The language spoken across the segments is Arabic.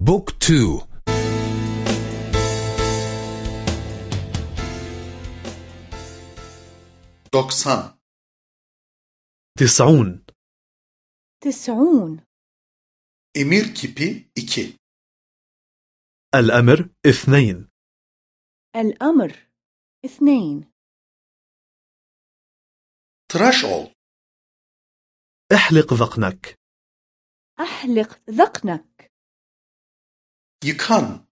بوك تو. doksan تسعون. تسعون. emir kipi 2 الأمر اثنين. الأمر اثنين. tıraş ol احلق ذقنك. أحلق ذقنك. Yıkan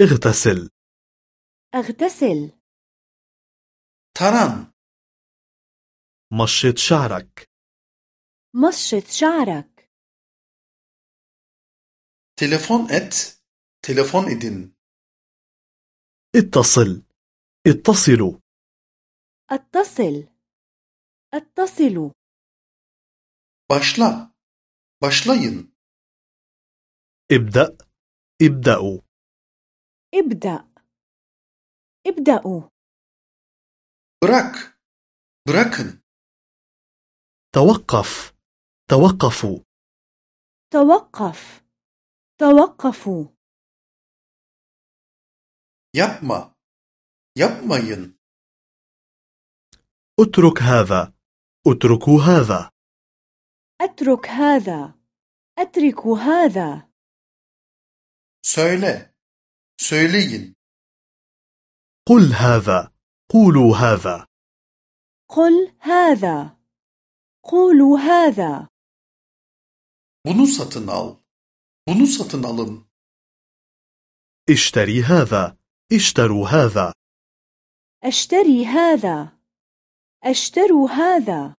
اغتسل. أغتسل. taran مشط شعرك. مشط شعرك. telefon et telefon edin اتصل. اتصلوا اتصل. اتصلوا başla başlayın ابدأ. ابدأوا. ابدأ. ابدأوا. bırak bırakın توقف. توقفوا. توقف. توقفوا. yapma yapmayın اترك هذا. اتركوا هذا. أترك هذا. أترك هذا. Söyle. Söyleyin. قل هذا. قولوا هذا. قل هذا. قولوا هذا. Bunu satın al. Bunu satın alın. اشتري هذا. اشتروا هذا. أشتري هذا. أشتروا هذا.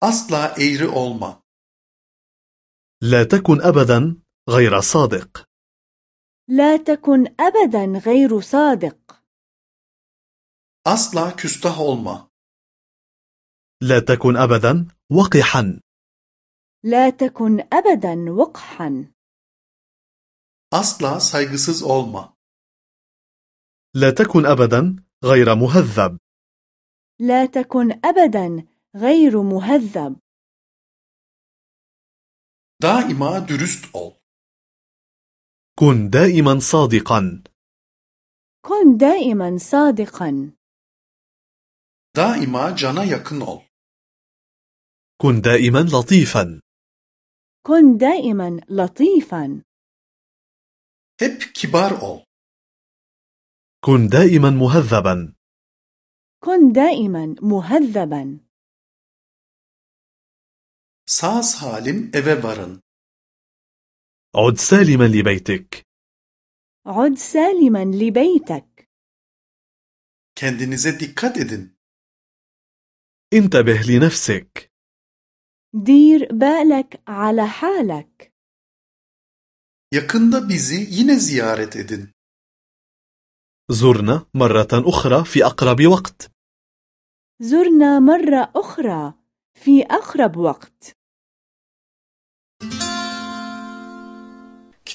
Asla eğri olma. لا تكن أبدا غير صادق. لا تكن أبدا غير صادق. asla küstah olma. لا تكن أبدا وقحا. لا تكن أبدا وقحا. asla saygısız olma. لا تكن أبدا غير مهذب. لا تكن أبدا غير مهذب. daima dürüst ol. كن دائما صادقا. كن دائما صادقا. daima cana yakın ol. كن دائما لطيفا. كن دائما لطيفا. Hep kibar ol. كن دائما مهذبا. كن دائما مهذبا. Sağ salim eve varın. عد سالما لبيتك. عد سالما لبيتك. Kendinize dikkat edin. انتبه لنفسك. دير بالك على حالك. Yakında bizi yine ziyaret edin. زرنا مرة أخرى في أقرب وقت. زرنا مرة أخرى في أقرب وقت.